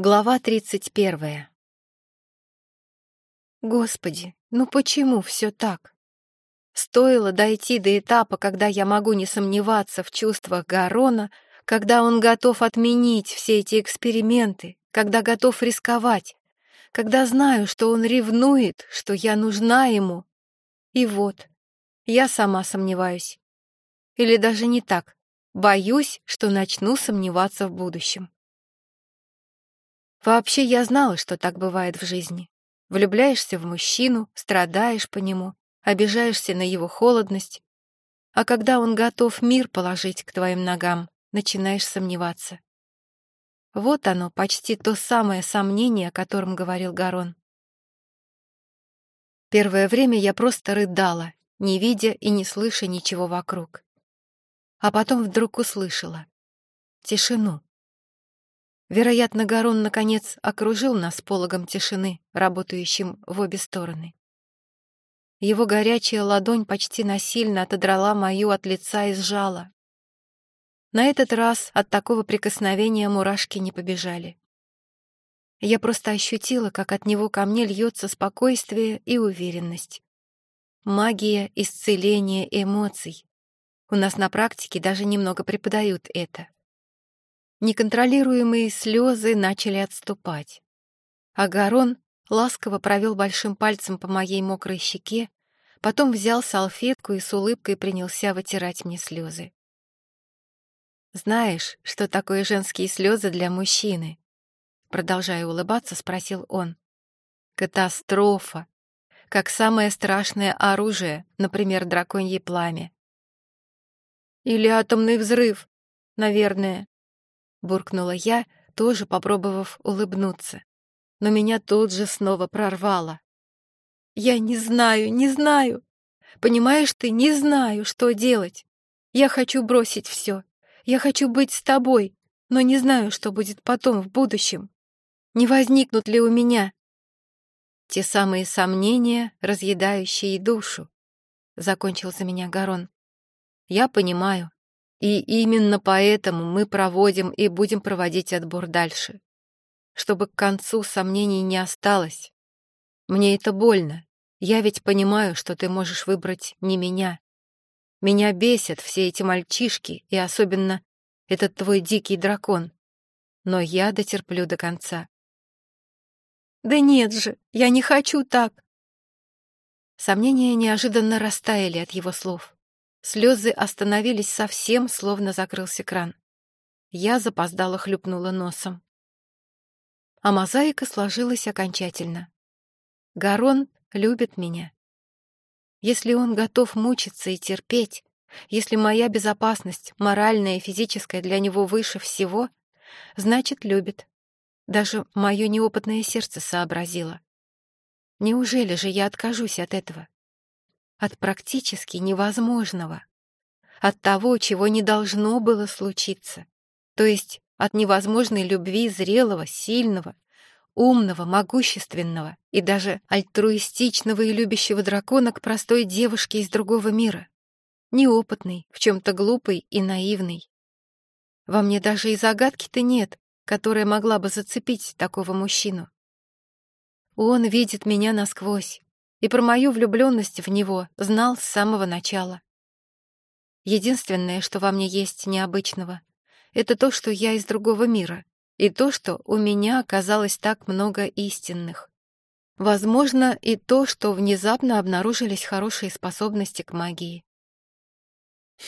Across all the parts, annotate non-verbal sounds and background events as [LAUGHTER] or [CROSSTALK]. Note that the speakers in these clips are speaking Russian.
Глава тридцать первая. Господи, ну почему все так? Стоило дойти до этапа, когда я могу не сомневаться в чувствах Гарона, когда он готов отменить все эти эксперименты, когда готов рисковать, когда знаю, что он ревнует, что я нужна ему. И вот, я сама сомневаюсь. Или даже не так, боюсь, что начну сомневаться в будущем. Вообще я знала, что так бывает в жизни. Влюбляешься в мужчину, страдаешь по нему, обижаешься на его холодность, а когда он готов мир положить к твоим ногам, начинаешь сомневаться. Вот оно, почти то самое сомнение, о котором говорил Гарон. Первое время я просто рыдала, не видя и не слыша ничего вокруг. А потом вдруг услышала тишину. Вероятно, Гарон, наконец, окружил нас пологом тишины, работающим в обе стороны. Его горячая ладонь почти насильно отодрала мою от лица и сжала. На этот раз от такого прикосновения мурашки не побежали. Я просто ощутила, как от него ко мне льется спокойствие и уверенность. Магия исцеления эмоций. У нас на практике даже немного преподают это. Неконтролируемые слезы начали отступать. Агарон ласково провел большим пальцем по моей мокрой щеке, потом взял салфетку и с улыбкой принялся вытирать мне слезы. «Знаешь, что такое женские слезы для мужчины?» Продолжая улыбаться, спросил он. «Катастрофа! Как самое страшное оружие, например, драконье пламя. Или атомный взрыв, наверное», буркнула я, тоже попробовав улыбнуться. Но меня тут же снова прорвало. Я не знаю, не знаю. Понимаешь ты, не знаю, что делать. Я хочу бросить все. Я хочу быть с тобой, но не знаю, что будет потом, в будущем. Не возникнут ли у меня те самые сомнения, разъедающие душу? Закончил за меня Гарон. Я понимаю, и именно поэтому мы проводим и будем проводить отбор дальше. Чтобы к концу сомнений не осталось. Мне это больно. Я ведь понимаю, что ты можешь выбрать не меня. Меня бесят все эти мальчишки, и особенно этот твой дикий дракон. Но я дотерплю до конца. Да нет же, я не хочу так. Сомнения неожиданно растаяли от его слов. Слезы остановились совсем, словно закрылся кран. Я запоздало хлюпнула носом. А мозаика сложилась окончательно. Гарон любит меня. Если он готов мучиться и терпеть, если моя безопасность, моральная и физическая, для него выше всего, значит, любит. Даже мое неопытное сердце сообразило. Неужели же я откажусь от этого? От практически невозможного, от того, чего не должно было случиться, то есть от невозможной любви зрелого, сильного, умного, могущественного и даже альтруистичного и любящего дракона к простой девушке из другого мира, неопытной, в чем-то глупой и наивной. Во мне даже и загадки-то нет, которая могла бы зацепить такого мужчину. Он видит меня насквозь, и про мою влюбленность в него знал с самого начала. Единственное, что во мне есть необычного, это то, что я из другого мира, и то, что у меня оказалось так много истинных. Возможно, и то, что внезапно обнаружились хорошие способности к магии.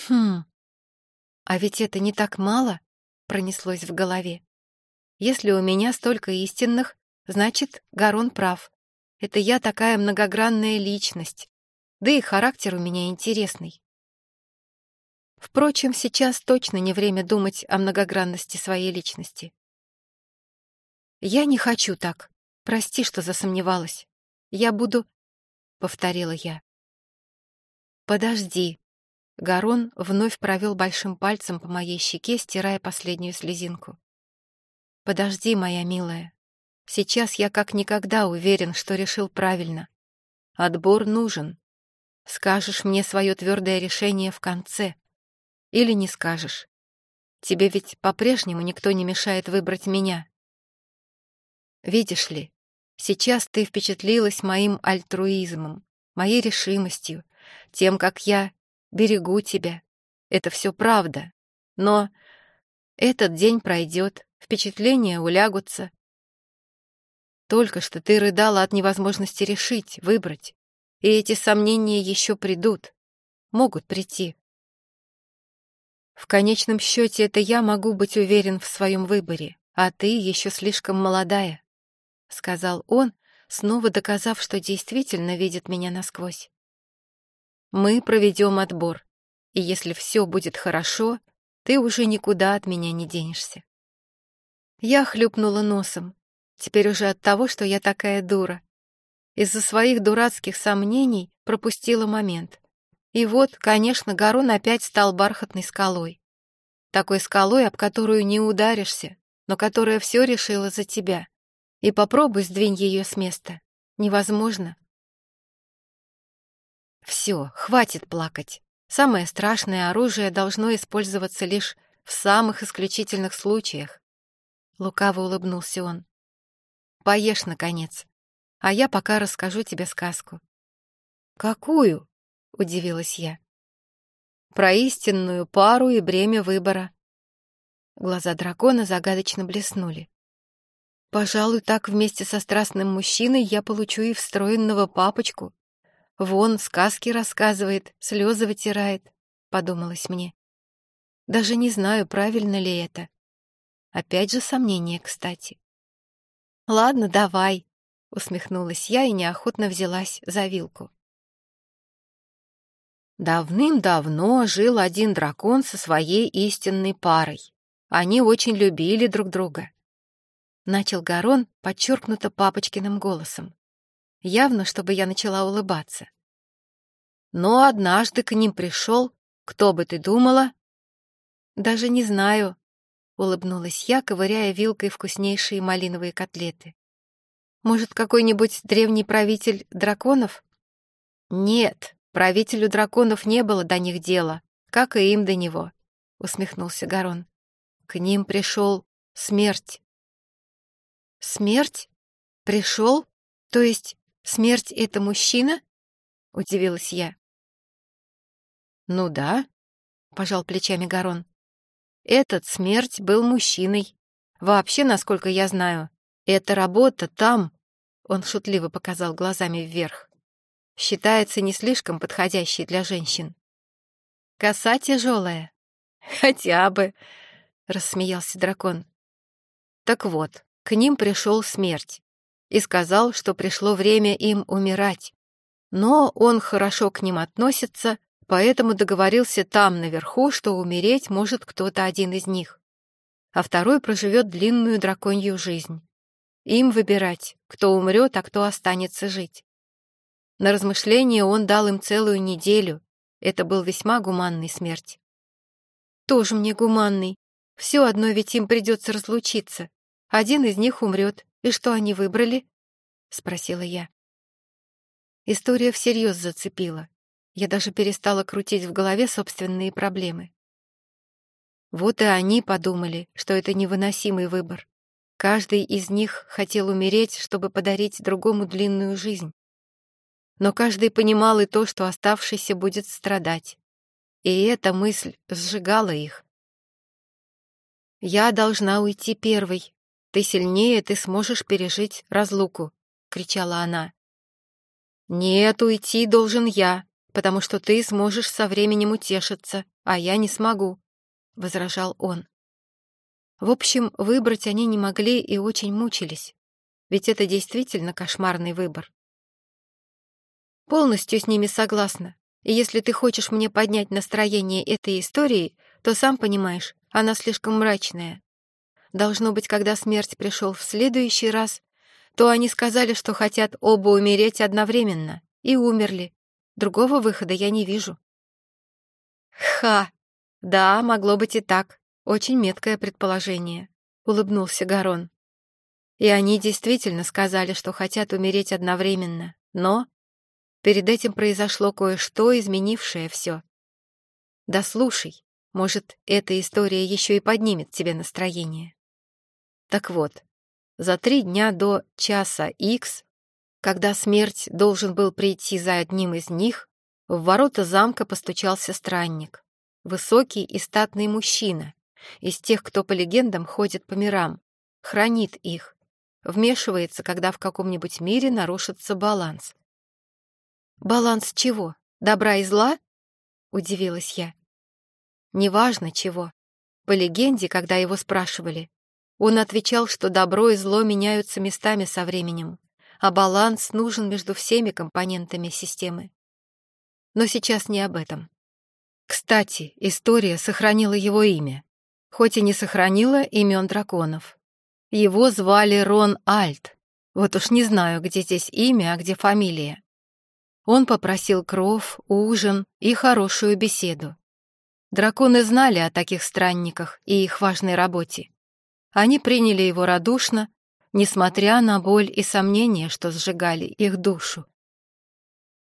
Хм, а ведь это не так мало, пронеслось в голове. Если у меня столько истинных, значит, Гарон прав. Это я такая многогранная личность. Да и характер у меня интересный. Впрочем, сейчас точно не время думать о многогранности своей личности. «Я не хочу так. Прости, что засомневалась. Я буду...» — повторила я. «Подожди». Гарон вновь провел большим пальцем по моей щеке, стирая последнюю слезинку. «Подожди, моя милая. Сейчас я как никогда уверен, что решил правильно. Отбор нужен. Скажешь мне свое твердое решение в конце. Или не скажешь. Тебе ведь по-прежнему никто не мешает выбрать меня. Видишь ли, сейчас ты впечатлилась моим альтруизмом, моей решимостью, тем, как я берегу тебя. Это все правда. Но этот день пройдет, впечатления улягутся. Только что ты рыдала от невозможности решить, выбрать. И эти сомнения еще придут. Могут прийти. В конечном счете это я могу быть уверен в своем выборе, а ты еще слишком молодая, — сказал он, снова доказав, что действительно видит меня насквозь. Мы проведем отбор, и если все будет хорошо, ты уже никуда от меня не денешься. Я хлюпнула носом, теперь уже от того, что я такая дура. Из-за своих дурацких сомнений пропустила момент. И вот, конечно, Гарон опять стал бархатной скалой. Такой скалой, об которую не ударишься, но которая все решила за тебя. И попробуй сдвинь ее с места. Невозможно. Все, хватит плакать. Самое страшное оружие должно использоваться лишь в самых исключительных случаях. Лукаво улыбнулся он. Поешь, наконец, а я пока расскажу тебе сказку. Какую? Удивилась я. Про истинную пару и бремя выбора. Глаза дракона загадочно блеснули. Пожалуй, так вместе со страстным мужчиной я получу и встроенного папочку, Вон сказки рассказывает, слезы вытирает, подумалось мне. Даже не знаю, правильно ли это. Опять же сомнение, кстати. Ладно, давай, усмехнулась я и неохотно взялась за вилку. Давным-давно жил один дракон со своей истинной парой. Они очень любили друг друга. Начал Гарон подчеркнуто папочкиным голосом явно, чтобы я начала улыбаться. Но однажды к ним пришел, кто бы ты думала? Даже не знаю, улыбнулась я, ковыряя вилкой вкуснейшие малиновые котлеты. Может, какой-нибудь древний правитель драконов? Нет, правителю драконов не было до них дела, как и им до него, усмехнулся Гарон. К ним пришел смерть. Смерть? Пришел? То есть Смерть — это мужчина? Удивилась я. Ну да, пожал плечами Гарон. Этот смерть был мужчиной. Вообще, насколько я знаю, эта работа там, он шутливо показал глазами вверх, считается не слишком подходящей для женщин. Коса тяжелая. [LAUGHS] Хотя бы, рассмеялся дракон. Так вот, к ним пришел смерть и сказал, что пришло время им умирать. Но он хорошо к ним относится, поэтому договорился там, наверху, что умереть может кто-то один из них, а второй проживет длинную драконью жизнь. Им выбирать, кто умрет, а кто останется жить. На размышление он дал им целую неделю. Это был весьма гуманный смерть. Тоже мне гуманный. Все одно ведь им придется разлучиться. Один из них умрет, «И что они выбрали?» — спросила я. История всерьез зацепила. Я даже перестала крутить в голове собственные проблемы. Вот и они подумали, что это невыносимый выбор. Каждый из них хотел умереть, чтобы подарить другому длинную жизнь. Но каждый понимал и то, что оставшийся будет страдать. И эта мысль сжигала их. «Я должна уйти первой», ты сильнее, ты сможешь пережить разлуку», — кричала она. «Нет, уйти должен я, потому что ты сможешь со временем утешиться, а я не смогу», — возражал он. В общем, выбрать они не могли и очень мучились, ведь это действительно кошмарный выбор. Полностью с ними согласна, и если ты хочешь мне поднять настроение этой истории, то сам понимаешь, она слишком мрачная. Должно быть, когда смерть пришел в следующий раз, то они сказали, что хотят оба умереть одновременно, и умерли. Другого выхода я не вижу. Ха! Да, могло быть и так. Очень меткое предположение, улыбнулся Гарон. И они действительно сказали, что хотят умереть одновременно, но перед этим произошло кое-что, изменившее все. Да слушай, может, эта история еще и поднимет тебе настроение. Так вот, за три дня до часа Х, когда смерть должен был прийти за одним из них, в ворота замка постучался странник. Высокий и статный мужчина, из тех, кто по легендам ходит по мирам, хранит их, вмешивается, когда в каком-нибудь мире нарушится баланс. «Баланс чего? Добра и зла?» — удивилась я. «Неважно чего. По легенде, когда его спрашивали, он отвечал, что добро и зло меняются местами со временем, а баланс нужен между всеми компонентами системы. Но сейчас не об этом. Кстати, история сохранила его имя, хоть и не сохранила имен драконов. Его звали Рон Альт. Вот уж не знаю, где здесь имя, а где фамилия. Он попросил кров, ужин и хорошую беседу. Драконы знали о таких странниках и их важной работе. Они приняли его радушно, несмотря на боль и сомнения, что сжигали их душу.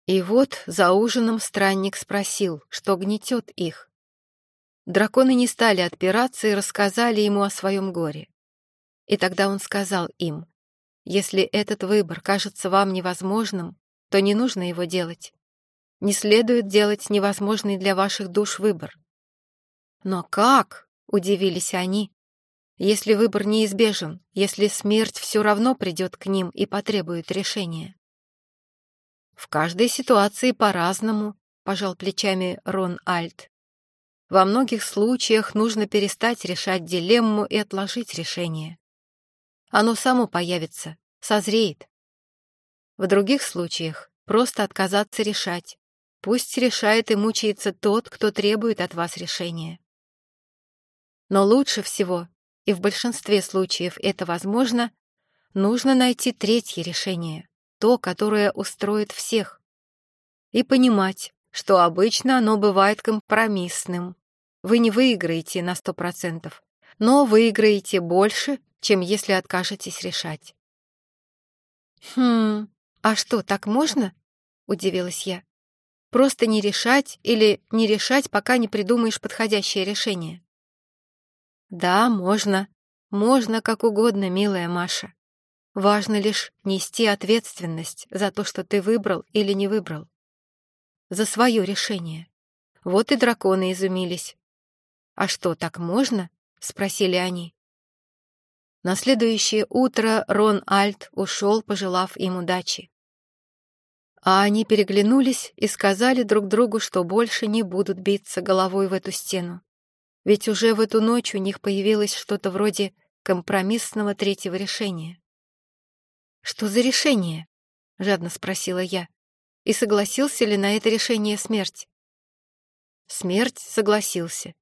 И вот за ужином странник спросил, что гнетет их. Драконы не стали отпираться и рассказали ему о своем горе. И тогда он сказал им, «Если этот выбор кажется вам невозможным, то не нужно его делать. Не следует делать невозможный для ваших душ выбор». «Но как?» — удивились они. «Если выбор неизбежен, если смерть все равно придет к ним и потребует решения». «В каждой ситуации по-разному», — пожал плечами Рон Альт. «Во многих случаях нужно перестать решать дилемму и отложить решение. Оно само появится, созреет. В других случаях просто отказаться решать. Пусть решает и мучается тот, кто требует от вас решения. Но лучше всего, и в большинстве случаев это возможно, нужно найти третье решение, то, которое устроит всех. И понимать, что обычно оно бывает компромиссным. Вы не выиграете на сто процентов, но выиграете больше, чем если откажетесь решать. «Хм, а что, так можно?» — удивилась я. «Просто не решать или не решать, пока не придумаешь подходящее решение?» «Да, можно. Можно как угодно, милая Маша. Важно лишь нести ответственность за то, что ты выбрал или не выбрал. За свое решение. Вот и драконы изумились. «А что, так можно?» — спросили они. На следующее утро Рон Альт ушел, пожелав им удачи. А они переглянулись и сказали друг другу, что больше не будут биться головой в эту стену. Ведь уже в эту ночь у них появилось что-то вроде компромиссного третьего решения. «Что за решение?» — жадно спросила я. «И согласился ли на это решение смерть?» Смерть согласился.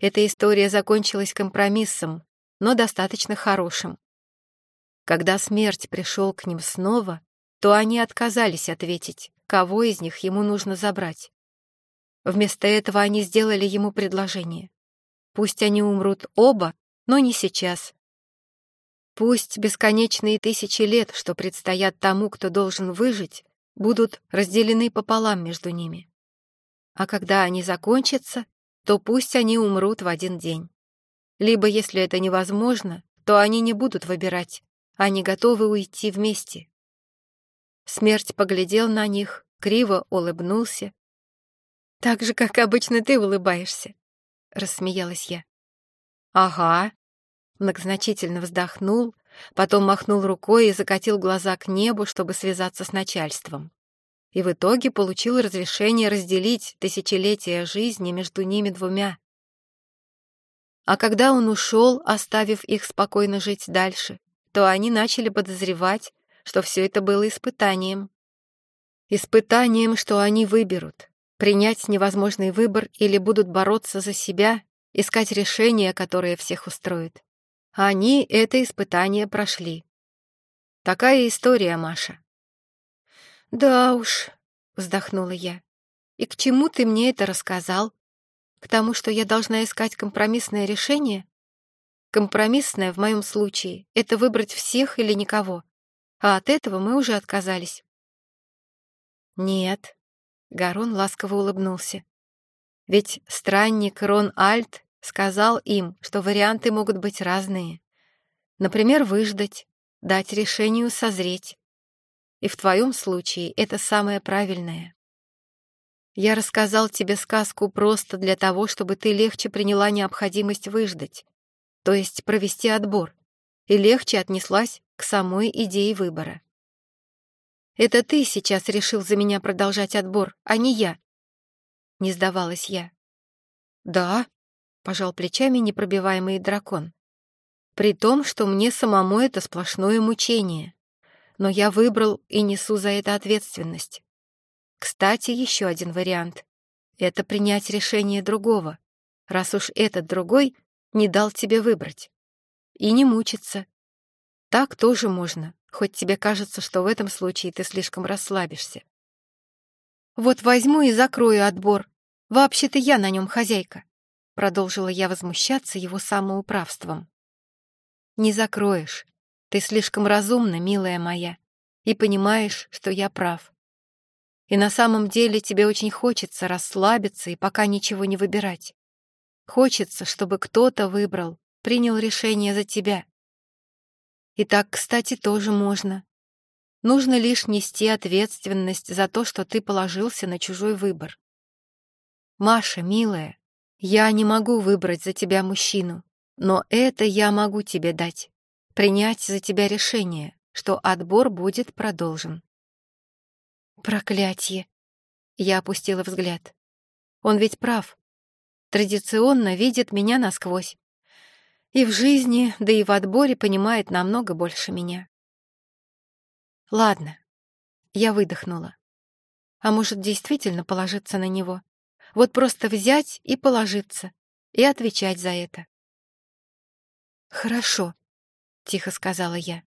Эта история закончилась компромиссом, но достаточно хорошим. Когда смерть пришел к ним снова, то они отказались ответить, кого из них ему нужно забрать. Вместо этого они сделали ему предложение. Пусть они умрут оба, но не сейчас. Пусть бесконечные тысячи лет, что предстоят тому, кто должен выжить, будут разделены пополам между ними. А когда они закончатся, то пусть они умрут в один день. Либо, если это невозможно, то они не будут выбирать, они готовы уйти вместе. Смерть поглядел на них, криво улыбнулся. «Так же, как обычно ты улыбаешься», — рассмеялась я. «Ага», — многозначительно вздохнул, потом махнул рукой и закатил глаза к небу, чтобы связаться с начальством. И в итоге получил разрешение разделить тысячелетия жизни между ними двумя. А когда он ушел, оставив их спокойно жить дальше, то они начали подозревать, что все это было испытанием. Испытанием, что они выберут, принять невозможный выбор или будут бороться за себя, искать решение, которое всех устроит. Они это испытание прошли. Такая история, Маша. «Да уж», — вздохнула я. «И к чему ты мне это рассказал?» К тому, что я должна искать компромиссное решение? Компромиссное в моем случае — это выбрать всех или никого. А от этого мы уже отказались. Нет, Гарон ласково улыбнулся. Ведь странник Рон Альт сказал им, что варианты могут быть разные. Например, выждать, дать решению созреть. И в твоем случае это самое правильное. Я рассказал тебе сказку просто для того, чтобы ты легче приняла необходимость выждать, то есть провести отбор, и легче отнеслась к самой идее выбора. Это ты сейчас решил за меня продолжать отбор, а не я. Не сдавалась я. Да, пожал плечами непробиваемый дракон. При том, что мне самому это сплошное мучение. Но я выбрал и несу за это ответственность. Кстати, еще один вариант. Это принять решение другого, раз уж этот другой не дал тебе выбрать. И не мучиться. Так тоже можно, хоть тебе кажется, что в этом случае ты слишком расслабишься. «Вот возьму и закрою отбор. Вообще-то я на нем хозяйка», — продолжила я возмущаться его самоуправством. «Не закроешь. Ты слишком разумна, милая моя, и понимаешь, что я прав. И на самом деле тебе очень хочется расслабиться и пока ничего не выбирать. Хочется, чтобы кто-то выбрал, принял решение за тебя. И так, кстати, тоже можно. Нужно лишь нести ответственность за то, что ты положился на чужой выбор. Маша, милая, я не могу выбрать за тебя мужчину, но это я могу тебе дать. Принять за тебя решение, что отбор будет продолжен. Проклятье! Я опустила взгляд. Он ведь прав. Традиционно видит меня насквозь. И в жизни, да и в отборе понимает намного больше меня. Ладно, я выдохнула. А может, действительно положиться на него? Вот просто взять и положиться, и отвечать за это. «Хорошо», — тихо сказала я.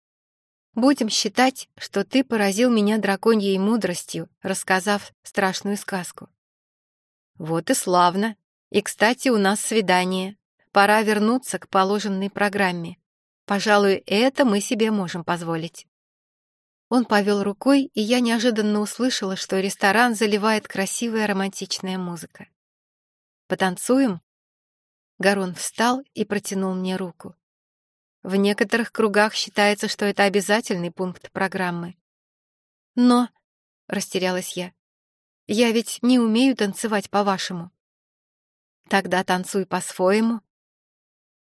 «Будем считать, что ты поразил меня драконьей мудростью, рассказав страшную сказку». «Вот и славно. И, кстати, у нас свидание. Пора вернуться к положенной программе. Пожалуй, это мы себе можем позволить. Он повел рукой, и я неожиданно услышала, что ресторан заливает красивая романтичная музыка. «Потанцуем?» Гарон встал и протянул мне руку. В некоторых кругах считается, что это обязательный пункт программы. «Но...» — растерялась я. «Я ведь не умею танцевать по-вашему». «Тогда танцуй по-своему»,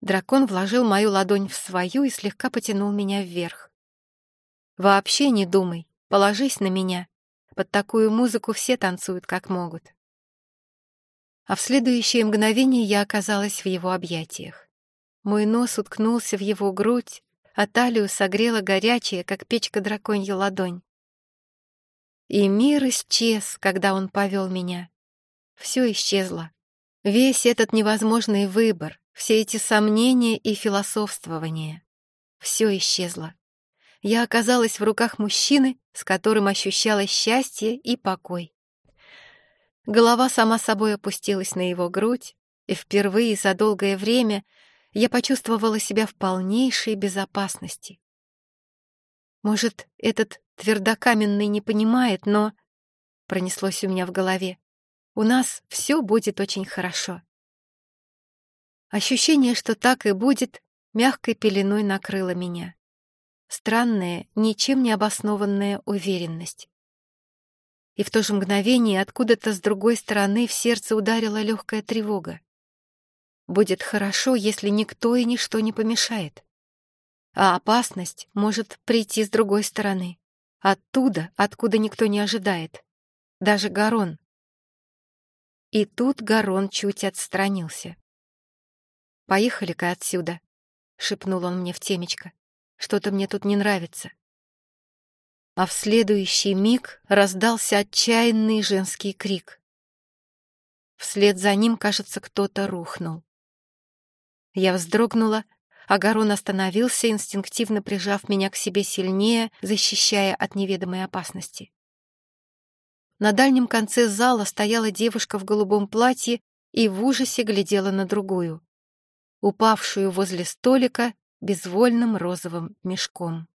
Дракон вложил мою ладонь в свою и слегка потянул меня вверх. «Вообще не думай, положись на меня. Под такую музыку все танцуют как могут». А в следующее мгновение я оказалась в его объятиях. Мой нос уткнулся в его грудь, а талию согрела горячая, как печка драконья ладонь. И мир исчез, когда он повел меня. Все исчезло. Весь этот невозможный выбор, все эти сомнения и философствования. Все исчезло. Я оказалась в руках мужчины, с которым ощущала счастье и покой. Голова сама собой опустилась на его грудь, и впервые за долгое время я почувствовала себя в полнейшей безопасности. Может, этот твердокаменный не понимает, но... Пронеслось у меня в голове. У нас все будет очень хорошо. Ощущение, что так и будет, мягкой пеленой накрыло меня. Странная, ничем не обоснованная уверенность. И в то же мгновение откуда-то с другой стороны в сердце ударила легкая тревога. Будет хорошо, если никто и ничто не помешает. А опасность может прийти с другой стороны. Оттуда, откуда никто не ожидает. Даже Гарон. И тут Гарон чуть отстранился. «Поехали-ка отсюда», — шепнул он мне в темечко. «Что-то мне тут не нравится». А в следующий миг раздался отчаянный женский крик. Вслед за ним, кажется, кто-то рухнул. Я вздрогнула, а Гарон остановился, инстинктивно прижав меня к себе сильнее, защищая от неведомой опасности. На дальнем конце зала стояла девушка в голубом платье и в ужасе глядела на другую упавшую возле столика безвольным розовым мешком.